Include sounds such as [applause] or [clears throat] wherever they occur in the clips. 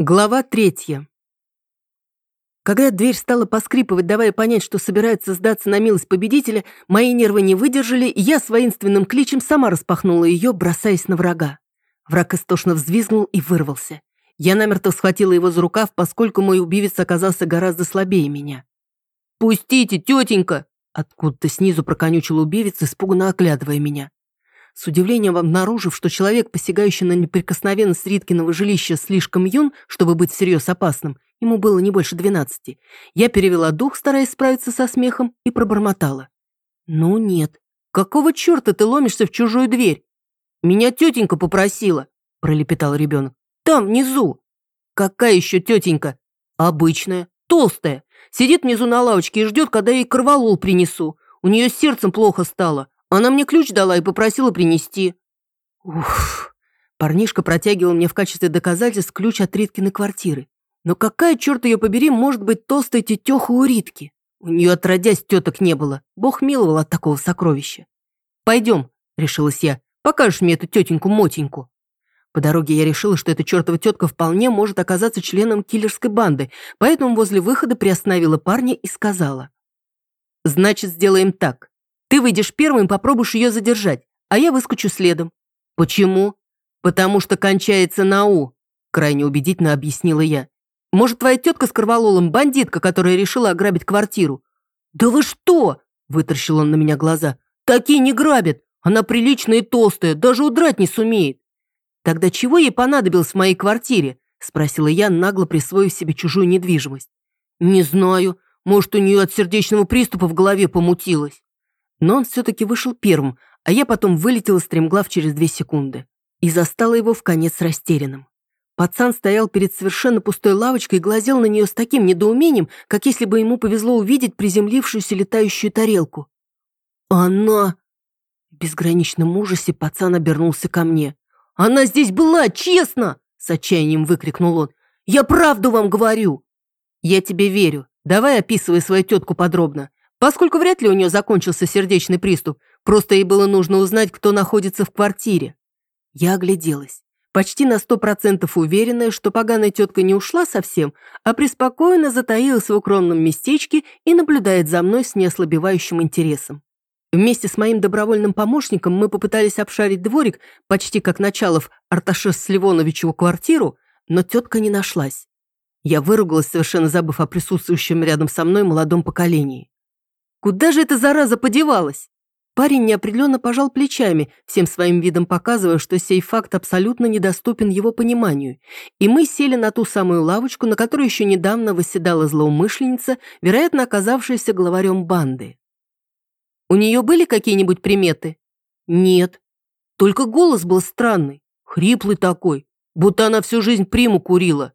Глава третья. Когда дверь стала поскрипывать, давая понять, что собирается сдаться на милость победителя, мои нервы не выдержали, и я с воинственным кличем сама распахнула ее, бросаясь на врага. Враг истошно взвизгнул и вырвался. Я намертво схватила его за рукав, поскольку мой убивец оказался гораздо слабее меня. «Пустите, тетенька!» Откуда-то снизу проконючил убивец, испуганно оглядывая меня. С удивлением обнаружив, что человек, посягающий на неприкосновенность Риткиного жилища, слишком юн, чтобы быть всерьез опасным, ему было не больше двенадцати, я перевела дух, стараясь справиться со смехом, и пробормотала. «Ну нет. Какого черта ты ломишься в чужую дверь?» «Меня тетенька попросила», – пролепетал ребенок. «Там, внизу». «Какая еще тетенька?» «Обычная, толстая. Сидит внизу на лавочке и ждет, когда ей корвалол принесу. У нее с сердцем плохо стало. Она мне ключ дала и попросила принести». Уф. Парнишка протягивал мне в качестве доказательств ключ от Риткиной квартиры. Но какая, черт ее побери, может быть толстой тетеха у Ритки? У нее отродясь теток не было. Бог миловал от такого сокровища. «Пойдем», — решилась я, — «покажешь мне эту тетеньку-мотеньку». По дороге я решила, что эта чертова тетка вполне может оказаться членом киллерской банды, поэтому возле выхода приостановила парня и сказала. «Значит, сделаем так. Ты выйдешь первым и попробуешь ее задержать, а я выскочу следом. Почему? Потому что кончается на «у», крайне убедительно объяснила я. Может, твоя тетка с корвалолом бандитка, которая решила ограбить квартиру? Да вы что? Вытаращил он на меня глаза. Такие не грабят. Она приличная и толстая, даже удрать не сумеет. Тогда чего ей понадобилось в моей квартире? Спросила я, нагло присвоив себе чужую недвижимость. Не знаю. Может, у нее от сердечного приступа в голове помутилось. Но он все-таки вышел первым, а я потом вылетела стремглав через две секунды. И застала его в конец растерянным. Пацан стоял перед совершенно пустой лавочкой и глазел на нее с таким недоумением, как если бы ему повезло увидеть приземлившуюся летающую тарелку. «Она...» В безграничном ужасе пацан обернулся ко мне. «Она здесь была, честно!» С отчаянием выкрикнул он. «Я правду вам говорю!» «Я тебе верю. Давай описывай свою тетку подробно. Поскольку вряд ли у нее закончился сердечный приступ, просто ей было нужно узнать, кто находится в квартире. Я огляделась, почти на сто процентов уверенная, что поганая тетка не ушла совсем, а преспокойно затаилась в укромном местечке и наблюдает за мной с неослабевающим интересом. Вместе с моим добровольным помощником мы попытались обшарить дворик, почти как Началов Арташес Сливоновичеву квартиру, но тетка не нашлась. Я выругалась, совершенно забыв о присутствующем рядом со мной молодом поколении. Куда же эта зараза подевалась? Парень неопределенно пожал плечами, всем своим видом показывая, что сей факт абсолютно недоступен его пониманию. И мы сели на ту самую лавочку, на которой еще недавно восседала злоумышленница, вероятно, оказавшаяся главарем банды. У нее были какие-нибудь приметы? Нет. Только голос был странный, хриплый такой, будто она всю жизнь приму курила.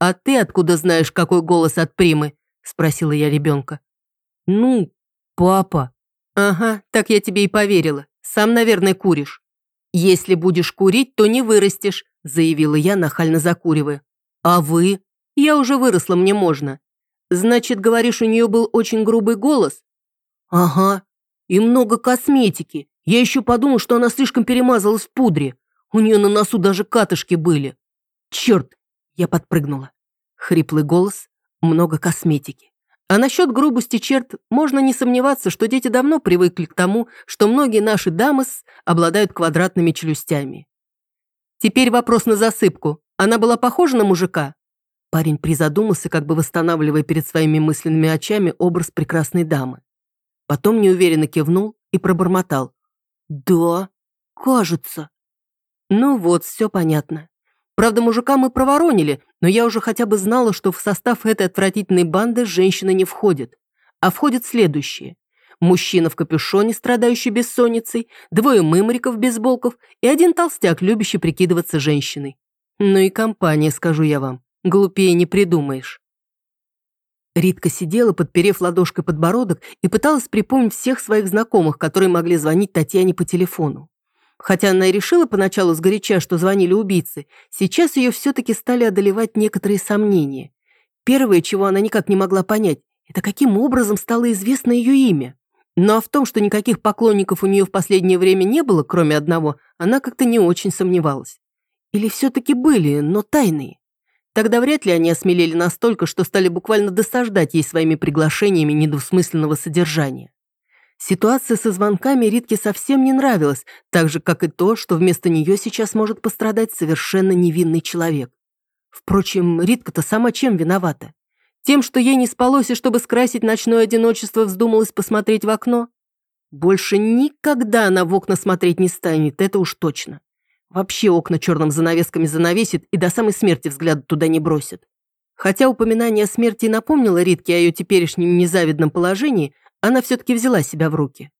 «А ты откуда знаешь, какой голос от примы?» – спросила я ребенка. «Ну, «Папа!» «Ага, так я тебе и поверила. Сам, наверное, куришь». «Если будешь курить, то не вырастешь», заявила я, нахально закуривая. «А вы?» «Я уже выросла, мне можно». «Значит, говоришь, у нее был очень грубый голос?» «Ага. И много косметики. Я еще подумал, что она слишком перемазалась в пудре. У нее на носу даже катышки были». «Черт!» Я подпрыгнула. Хриплый голос, много косметики. А насчет грубости черт можно не сомневаться, что дети давно привыкли к тому, что многие наши дамы обладают квадратными челюстями. Теперь вопрос на засыпку. Она была похожа на мужика? Парень призадумался, как бы восстанавливая перед своими мысленными очами образ прекрасной дамы. Потом неуверенно кивнул и пробормотал. «Да, кажется». Ну вот, все понятно. Правда, мужика мы проворонили, но я уже хотя бы знала, что в состав этой отвратительной банды женщины не входят. А входят следующие. Мужчина в капюшоне, страдающий бессонницей, двое мымриков-бейсболков и один толстяк, любящий прикидываться женщиной. Ну и компания, скажу я вам. Глупее не придумаешь. Ритка сидела, подперев ладошкой подбородок, и пыталась припомнить всех своих знакомых, которые могли звонить Татьяне по телефону. Хотя она и решила поначалу сгоряча, что звонили убийцы, сейчас ее все-таки стали одолевать некоторые сомнения. Первое, чего она никак не могла понять, это каким образом стало известно ее имя. Но а в том, что никаких поклонников у нее в последнее время не было, кроме одного, она как-то не очень сомневалась. Или все-таки были, но тайные. тогда вряд ли они осмелели настолько, что стали буквально досаждать ей своими приглашениями недвусмысленного содержания. Ситуация со звонками Ритке совсем не нравилась, так же, как и то, что вместо нее сейчас может пострадать совершенно невинный человек. Впрочем, Ритка-то сама чем виновата? Тем, что ей не спалось, и чтобы скрасить ночное одиночество, вздумалась посмотреть в окно? Больше никогда она в окна смотреть не станет, это уж точно. Вообще окна черным занавесками занавесит и до самой смерти взгляд туда не бросит. Хотя упоминание о смерти напомнило Ритке о ее теперешнем незавидном положении, она все-таки взяла себя в руки.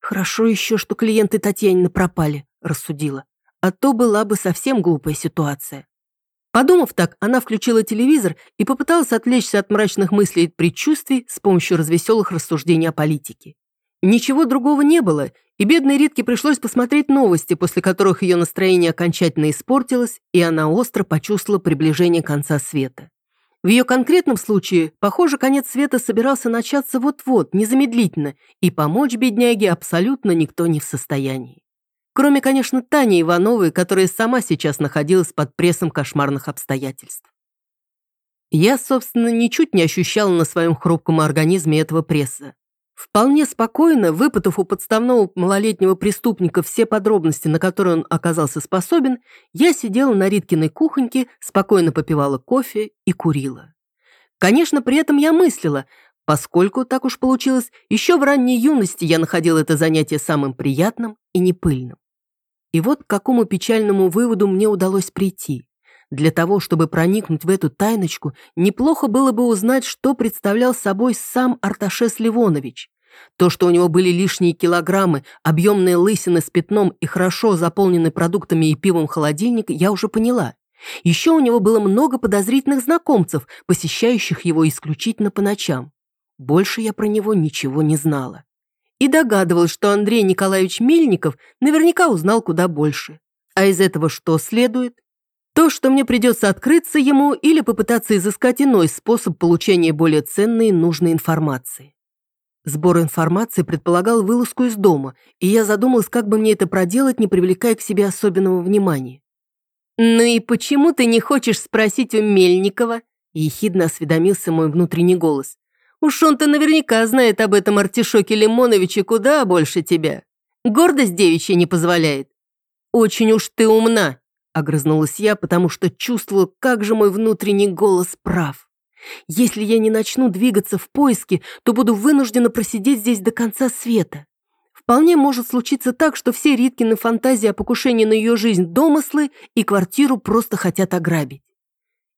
«Хорошо еще, что клиенты Татьянина пропали», – рассудила. «А то была бы совсем глупая ситуация». Подумав так, она включила телевизор и попыталась отвлечься от мрачных мыслей и предчувствий с помощью развеселых рассуждений о политике. Ничего другого не было, и бедной Ритке пришлось посмотреть новости, после которых ее настроение окончательно испортилось, и она остро почувствовала приближение конца света. В ее конкретном случае, похоже, конец света собирался начаться вот-вот, незамедлительно, и помочь бедняге абсолютно никто не в состоянии. Кроме, конечно, Тани Ивановой, которая сама сейчас находилась под прессом кошмарных обстоятельств. Я, собственно, ничуть не ощущала на своем хрупком организме этого пресса. Вполне спокойно, выпытав у подставного малолетнего преступника все подробности, на которые он оказался способен, я сидела на Риткиной кухоньке, спокойно попивала кофе и курила. Конечно, при этом я мыслила, поскольку, так уж получилось, еще в ранней юности я находила это занятие самым приятным и непыльным. И вот к какому печальному выводу мне удалось прийти. Для того, чтобы проникнуть в эту тайночку, неплохо было бы узнать, что представлял собой сам Арташес Ливонович. То, что у него были лишние килограммы, объемные лысины с пятном и хорошо заполненный продуктами и пивом холодильник, я уже поняла. Еще у него было много подозрительных знакомцев, посещающих его исключительно по ночам. Больше я про него ничего не знала. И догадывалась, что Андрей Николаевич Мельников наверняка узнал куда больше. А из этого что следует? То, что мне придется открыться ему или попытаться изыскать иной способ получения более ценной и нужной информации. Сбор информации предполагал вылазку из дома, и я задумалась, как бы мне это проделать, не привлекая к себе особенного внимания. «Ну и почему ты не хочешь спросить у Мельникова?» ехидно осведомился мой внутренний голос. «Уж он-то наверняка знает об этом артишоке Лимоновиче куда больше тебя. Гордость девичья не позволяет». «Очень уж ты умна», Огрызнулась я, потому что чувствовала, как же мой внутренний голос прав. Если я не начну двигаться в поиске, то буду вынуждена просидеть здесь до конца света. Вполне может случиться так, что все Риткины фантазии о покушении на ее жизнь – домыслы, и квартиру просто хотят ограбить.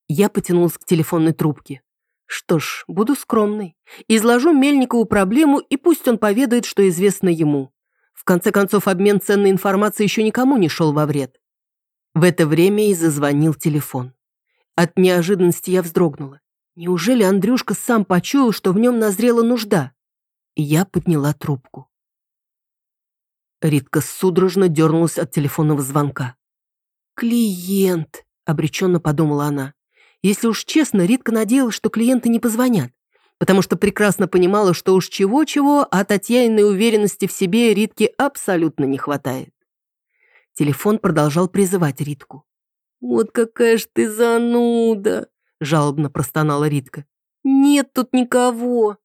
Я потянулась к телефонной трубке. Что ж, буду скромной. Изложу Мельникову проблему, и пусть он поведает, что известно ему. В конце концов, обмен ценной информацией еще никому не шел во вред. В это время и зазвонил телефон. От неожиданности я вздрогнула. Неужели Андрюшка сам почуял, что в нем назрела нужда? Я подняла трубку. Ритка судорожно дернулась от телефонного звонка. «Клиент», — обреченно подумала она. Если уж честно, Ритка надеялась, что клиенты не позвонят, потому что прекрасно понимала, что уж чего-чего, а Татьяниной уверенности в себе Ритке абсолютно не хватает. Телефон продолжал призывать Ритку. «Вот какая ж ты зануда!» – жалобно простонала Ритка. «Нет тут никого!»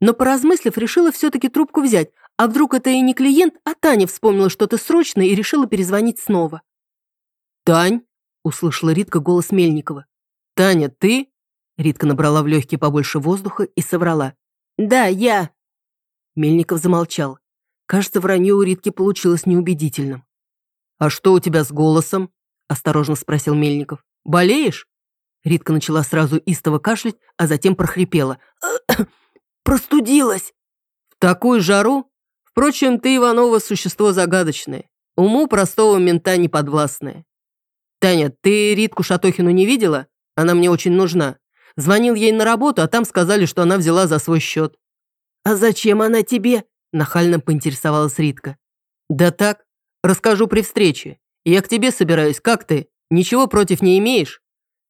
Но, поразмыслив, решила все-таки трубку взять, а вдруг это и не клиент, а Таня вспомнила что-то срочное и решила перезвонить снова. «Тань!» – услышала Ритка голос Мельникова. «Таня, ты?» Ритка набрала в легкие побольше воздуха и соврала. «Да, я!» Мельников замолчал. Кажется, вранье у Ритки получилось неубедительным. «А что у тебя с голосом?» – осторожно спросил Мельников. «Болеешь?» Ритка начала сразу истово кашлять, а затем прохрипела. [clears throat] «Простудилась!» «В такую жару? Впрочем, ты, Иванова, существо загадочное. Уму простого мента неподвластное. Таня, ты Ритку Шатохину не видела? Она мне очень нужна. Звонил ей на работу, а там сказали, что она взяла за свой счет». «А зачем она тебе?» – нахально поинтересовалась Ритка. «Да так, Расскажу при встрече. Я к тебе собираюсь, как ты? Ничего против не имеешь?»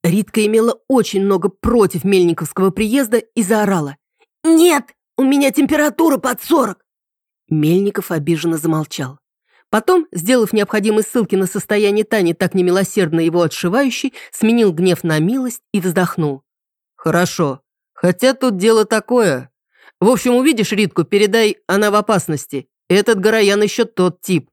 Ритка имела очень много против Мельниковского приезда и заорала. «Нет, у меня температура под сорок!» Мельников обиженно замолчал. Потом, сделав необходимые ссылки на состояние Тани, так немилосердно его отшивающий, сменил гнев на милость и вздохнул. «Хорошо. Хотя тут дело такое. В общем, увидишь Ритку, передай, она в опасности. Этот Гороян еще тот тип».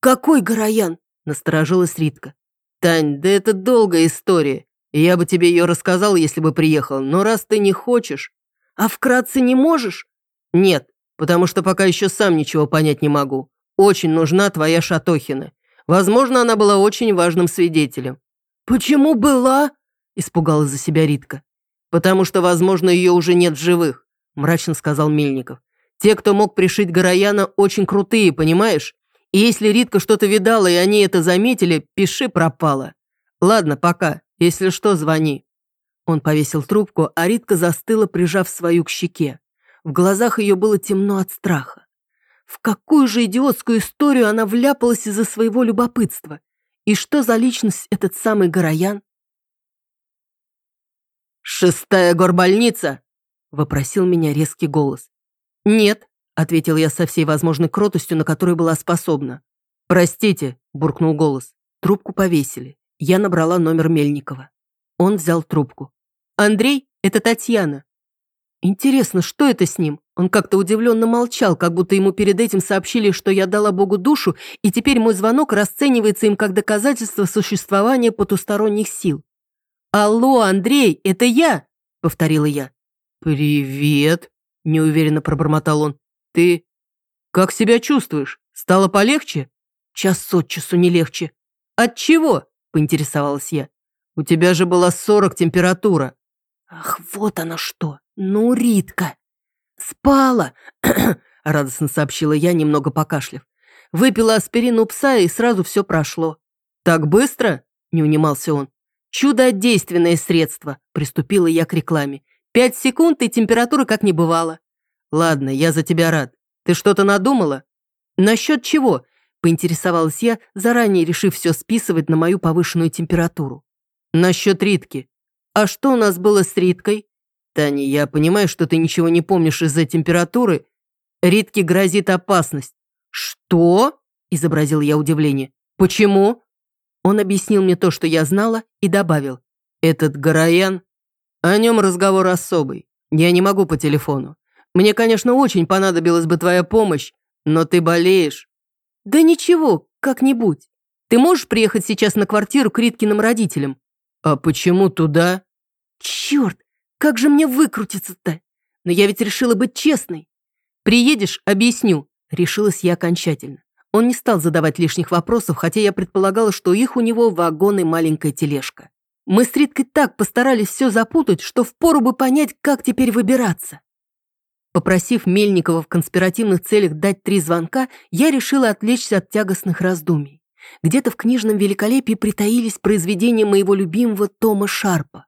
«Какой Гороян?» – насторожилась Ритка. «Тань, да это долгая история. Я бы тебе ее рассказал, если бы приехал, но раз ты не хочешь...» «А вкратце не можешь?» «Нет, потому что пока еще сам ничего понять не могу. Очень нужна твоя Шатохина. Возможно, она была очень важным свидетелем». «Почему была?» – испугалась за себя Ритка. «Потому что, возможно, ее уже нет в живых», – мрачно сказал Мельников. «Те, кто мог пришить Горояна, очень крутые, понимаешь? И если Ритка что-то видала, и они это заметили, пиши пропало. Ладно, пока. Если что, звони». Он повесил трубку, а Ритка застыла, прижав свою к щеке. В глазах ее было темно от страха. В какую же идиотскую историю она вляпалась из-за своего любопытства? И что за личность этот самый Гороян? «Шестая горбольница?» — вопросил меня резкий голос. «Нет», — ответил я со всей возможной кротостью, на которую была способна. «Простите», — буркнул голос. Трубку повесили. Я набрала номер Мельникова. Он взял трубку. «Андрей, это Татьяна. Интересно, что это с ним? Он как-то удивленно молчал, как будто ему перед этим сообщили, что я дала Богу душу, и теперь мой звонок расценивается им как доказательство существования потусторонних сил. «Алло, Андрей, это я!» — повторила я. «Привет!» — неуверенно пробормотал он. «Ты как себя чувствуешь? Стало полегче?» «Час от часу не легче». «От чего?» — поинтересовалась я. «У тебя же была сорок температура». «Ах, вот оно что! Ну, Ритка!» «Спала!» [clears throat] — радостно сообщила я, немного покашлив. «Выпила аспирин у пса, и сразу все прошло». «Так быстро?» — не унимался он. «Чудодейственное средство!» — приступила я к рекламе. «Пять секунд, и температура как не бывало». «Ладно, я за тебя рад. Ты что-то надумала?» «Насчет чего?» — поинтересовалась я, заранее решив все списывать на мою повышенную температуру. «Насчет Ритки. А что у нас было с Риткой?» «Таня, я понимаю, что ты ничего не помнишь из-за температуры. Ритке грозит опасность». «Что?» – изобразил я удивление. «Почему?» Он объяснил мне то, что я знала, и добавил. «Этот Гороян? О нем разговор особый. Я не могу по телефону. Мне, конечно, очень понадобилась бы твоя помощь, но ты болеешь». «Да ничего, как-нибудь. Ты можешь приехать сейчас на квартиру к Риткиным родителям?» «А почему туда?» «Черт, как же мне выкрутиться-то? Но я ведь решила быть честной. Приедешь, объясню. Решилась я окончательно. Он не стал задавать лишних вопросов, хотя я предполагала, что их у него вагон и маленькая тележка. Мы с Риткой так постарались все запутать, что впору бы понять, как теперь выбираться. Попросив Мельникова в конспиративных целях дать три звонка, я решила отвлечься от тягостных раздумий. Где-то в книжном великолепии притаились произведения моего любимого Тома Шарпа.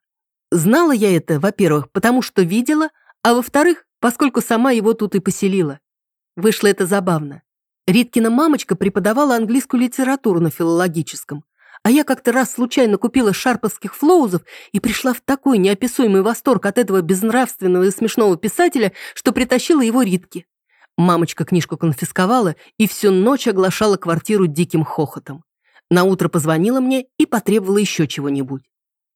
Знала я это, во-первых, потому что видела, а во-вторых, поскольку сама его тут и поселила. Вышло это забавно. Риткина мамочка преподавала английскую литературу на филологическом, а я как-то раз случайно купила шарповских флоузов и пришла в такой неописуемый восторг от этого безнравственного и смешного писателя, что притащила его Ритке. Мамочка книжку конфисковала и всю ночь оглашала квартиру диким хохотом. Наутро позвонила мне и потребовала еще чего-нибудь.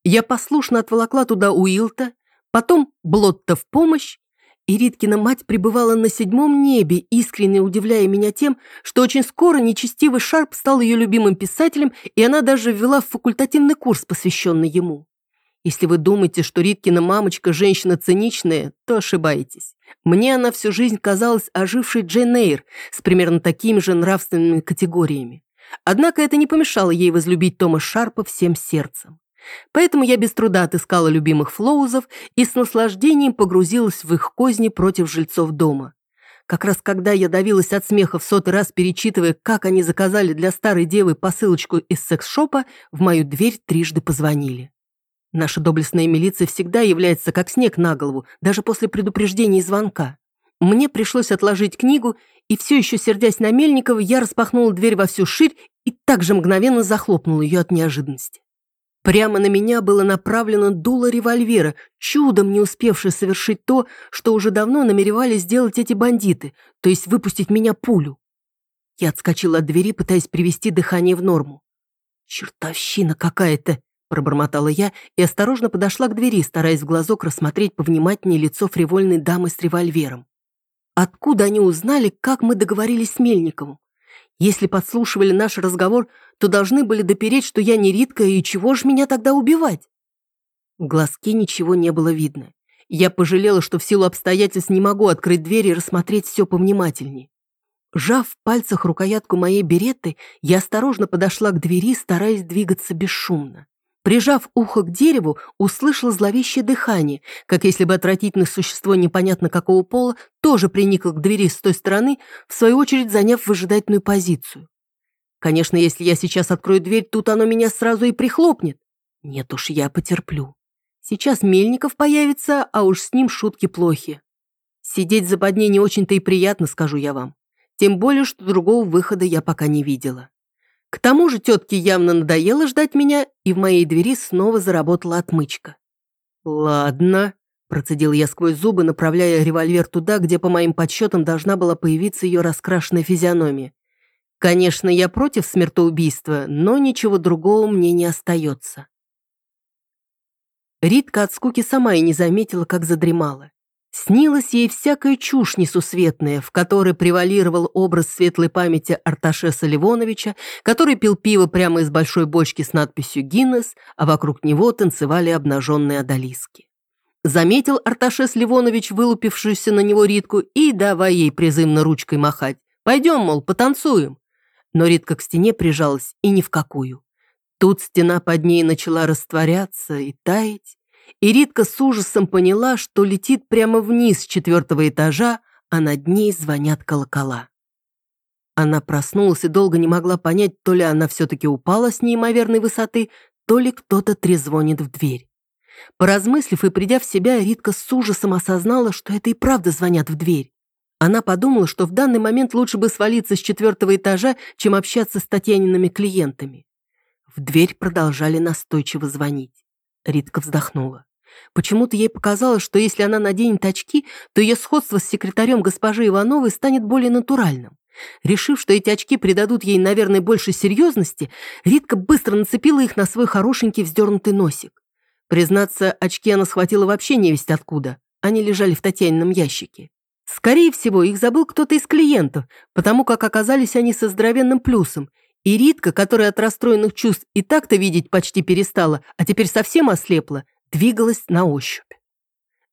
Я послушно отволокла туда Уилта, потом Блотта в помощь, и Риткина мать пребывала на седьмом небе, искренне удивляя меня тем, что очень скоро нечестивый Шарп стал ее любимым писателем, и она даже ввела в факультативный курс, посвященный ему. Если вы думаете, что Риткина мамочка женщина циничная, то ошибаетесь. Мне она всю жизнь казалась ожившей Джейн Эйр с примерно такими же нравственными категориями. Однако это не помешало ей возлюбить Тома Шарпа всем сердцем. Поэтому я без труда отыскала любимых флоузов и с наслаждением погрузилась в их козни против жильцов дома. Как раз когда я давилась от смеха в сотый раз, перечитывая, как они заказали для старой девы посылочку из секс-шопа, в мою дверь трижды позвонили. Наша доблестная милиция всегда является как снег на голову, даже после предупреждения и звонка. Мне пришлось отложить книгу, и все еще сердясь на Мельникова, я распахнула дверь во всю ширь и также мгновенно захлопнула ее от неожиданности. Прямо на меня было направлено дуло револьвера, чудом не успевшее совершить то, что уже давно намеревались сделать эти бандиты, то есть выпустить меня пулю. Я отскочила от двери, пытаясь привести дыхание в норму. «Чертовщина какая-то!» – пробормотала я и осторожно подошла к двери, стараясь в глазок рассмотреть повнимательнее лицо фривольной дамы с револьвером. Откуда они узнали, как мы договорились с Мельниковым? Если подслушивали наш разговор, то должны были допереть, что я не Ритка, и чего ж меня тогда убивать? В глазке ничего не было видно. Я пожалела, что в силу обстоятельств не могу открыть дверь и рассмотреть все повнимательнее. Жав в пальцах рукоятку моей береты, я осторожно подошла к двери, стараясь двигаться бесшумно. Прижав ухо к дереву, услышала зловещее дыхание, как если бы отвратительное существо непонятно какого пола тоже приникло к двери с той стороны, в свою очередь заняв выжидательную позицию. Конечно, если я сейчас открою дверь, тут оно меня сразу и прихлопнет. Нет уж, я потерплю. Сейчас Мельников появится, а уж с ним шутки плохи. Сидеть за подней не очень-то и приятно, скажу я вам. Тем более, что другого выхода я пока не видела. К тому же тетке явно надоело ждать меня, и в моей двери снова заработала отмычка. «Ладно», – процедил я сквозь зубы, направляя револьвер туда, где, по моим подсчетам, должна была появиться ее раскрашенная физиономия. «Конечно, я против смертоубийства, но ничего другого мне не остается». Ритка от скуки сама и не заметила, как задремала. Снилась ей всякая чушь несусветная, в которой превалировал образ светлой памяти Арташеса Ливоновича, который пил пиво прямо из большой бочки с надписью «Гиннес», а вокруг него танцевали обнаженные одолиски. Заметил Арташес Ливонович вылупившуюся на него Ритку и давай ей призывно ручкой махать. «Пойдем, мол, потанцуем». Но Ритка к стене прижалась и ни в какую. Тут стена под ней начала растворяться и таять, и Ритка с ужасом поняла, что летит прямо вниз с четвертого этажа, а над ней звонят колокола. Она проснулась и долго не могла понять, то ли она все-таки упала с неимоверной высоты, то ли кто-то трезвонит в дверь. Поразмыслив и придя в себя, Ритка с ужасом осознала, что это и правда звонят в дверь. Она подумала, что в данный момент лучше бы свалиться с четвертого этажа, чем общаться с Татьяниными клиентами. В дверь продолжали настойчиво звонить. Ритка вздохнула. Почему-то ей показалось, что если она наденет очки, то ее сходство с секретарем госпожи Ивановой станет более натуральным. Решив, что эти очки придадут ей, наверное, больше серьезности, Ритка быстро нацепила их на свой хорошенький вздернутый носик. Признаться, очки она схватила вообще невесть откуда. Они лежали в Татьянином ящике. Скорее всего, их забыл кто-то из клиентов, потому как оказались они со здоровенным плюсом, и Ритка, которая от расстроенных чувств и так-то видеть почти перестала, а теперь совсем ослепла, двигалась на ощупь.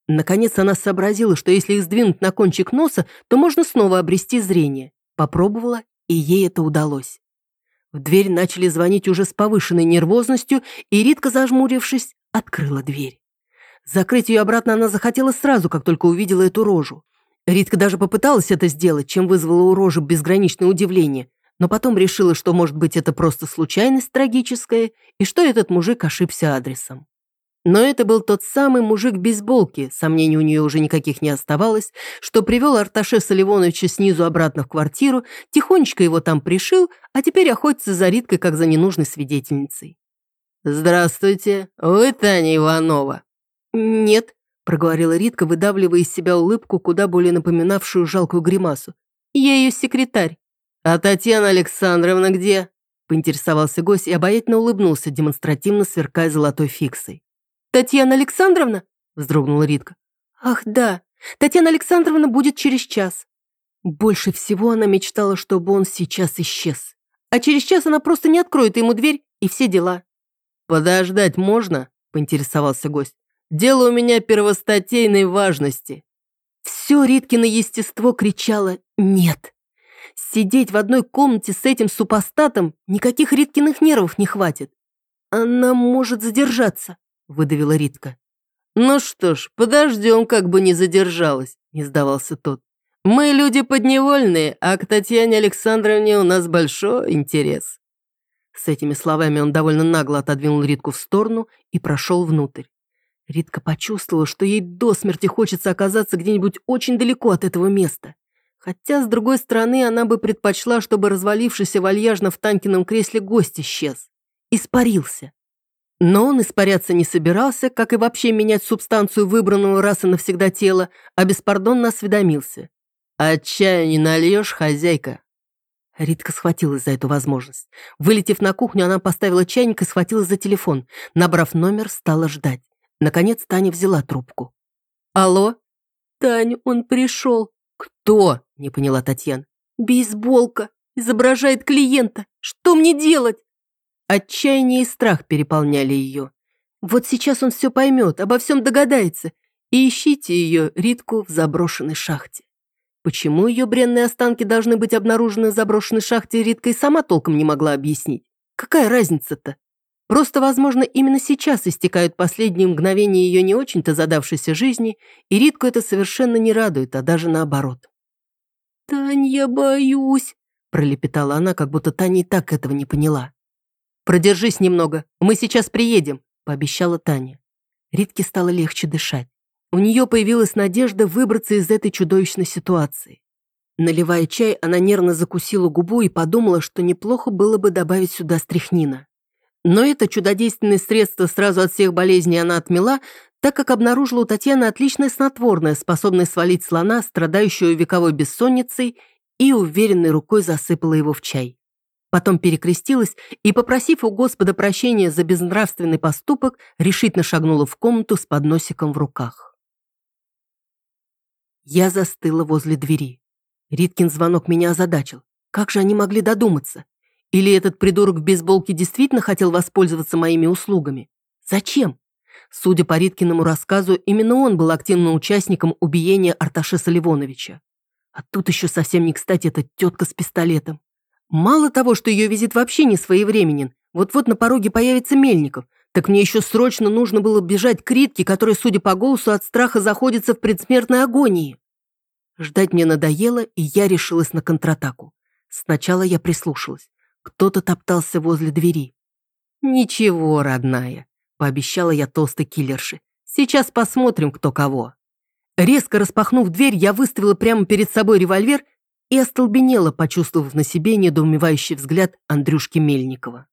Наконец она сообразила, что если их сдвинуть на кончик носа, то можно снова обрести зрение. Попробовала, и ей это удалось. В дверь начали звонить уже с повышенной нервозностью, и Ритка, зажмурившись, открыла дверь. Закрыть ее обратно она захотела сразу, как только увидела эту рожу. Ритка даже попыталась это сделать, чем вызвала у рожи безграничное удивление но потом решила, что, может быть, это просто случайность трагическая, и что этот мужик ошибся адресом. Но это был тот самый мужик бейсболки, сомнений у нее уже никаких не оставалось, что привел Арташеса Ливоновича снизу обратно в квартиру, тихонечко его там пришил, а теперь охотится за Риткой, как за ненужной свидетельницей. «Здравствуйте, вы Таня Иванова?» «Нет», — проговорила Ритка, выдавливая из себя улыбку, куда более напоминавшую жалкую гримасу. «Я ее секретарь». «А Татьяна Александровна где?» Поинтересовался гость и обаятельно улыбнулся, демонстративно сверкая золотой фиксой. «Татьяна Александровна?» вздрогнула Ритка. «Ах, да, Татьяна Александровна будет через час». Больше всего она мечтала, чтобы он сейчас исчез. А через час она просто не откроет ему дверь и все дела. «Подождать можно?» – поинтересовался гость. «Дело у меня первостатейной важности». Все Риткино естество кричало «нет». Сидеть в одной комнате с этим супостатом никаких Риткиных нервов не хватит. Она может задержаться, выдавила Ритка. Ну что ж, подождем, как бы не задержалась, не сдавался тот. Мы люди подневольные, а к Татьяне Александровне у нас большой интерес. С этими словами он довольно нагло отодвинул Ритку в сторону и прошел внутрь. Ритка почувствовала, что ей до смерти хочется оказаться где-нибудь очень далеко от этого места. Хотя, с другой стороны, она бы предпочла, чтобы развалившийся вальяжно в Танкином кресле гость исчез. Испарился. Но он испаряться не собирался, как и вообще менять субстанцию выбранного раз и навсегда тела, а беспардонно осведомился. «А чаю не нальешь, хозяйка?» Ритка схватилась за эту возможность. Вылетев на кухню, она поставила чайник и схватилась за телефон. Набрав номер, стала ждать. Наконец Таня взяла трубку. «Алло?» «Тань, он пришел». «Кто?» – не поняла Татьяна. «Бейсболка. Изображает клиента. Что мне делать?» Отчаяние и страх переполняли ее. Вот сейчас он все поймет, обо всем догадается. И ищите ее, Ритку, в заброшенной шахте. Почему ее бренные останки должны быть обнаружены в заброшенной шахте, Ритка и сама толком не могла объяснить. Какая разница-то? Просто, возможно, именно сейчас истекают последние мгновения ее не очень-то задавшейся жизни, и Ритку это совершенно не радует, а даже наоборот. «Тань, я боюсь», – пролепетала она, как будто Таня и так этого не поняла. «Продержись немного, мы сейчас приедем», – пообещала Таня. Ритке стало легче дышать. У нее появилась надежда выбраться из этой чудовищной ситуации. Наливая чай, она нервно закусила губу и подумала, что неплохо было бы добавить сюда стряхнина. Но это чудодейственное средство сразу от всех болезней она отмела, так как обнаружила у Татьяны отличное снотворное, способное свалить слона, страдающего вековой бессонницей, и уверенной рукой засыпала его в чай. Потом перекрестилась и, попросив у Господа прощения за безнравственный поступок, решительно шагнула в комнату с подносиком в руках. Я застыла возле двери. Риткин звонок меня озадачил. Как же они могли додуматься? Или этот придурок в бейсболке действительно хотел воспользоваться моими услугами? Зачем? Судя по Риткиному рассказу, именно он был активным участником убиения Арташеса Ливоновича. А тут еще совсем не кстати эта тетка с пистолетом. Мало того, что ее визит вообще не своевременен, вот-вот на пороге появится Мельников, так мне еще срочно нужно было бежать к Ритке, которая, судя по голосу, от страха заходится в предсмертной агонии. Ждать мне надоело, и я решилась на контратаку. Сначала я прислушалась. Кто-то топтался возле двери. «Ничего, родная», — пообещала я толстой киллерше. «Сейчас посмотрим, кто кого». Резко распахнув дверь, я выставила прямо перед собой револьвер и остолбенела, почувствовав на себе недоумевающий взгляд Андрюшки Мельникова.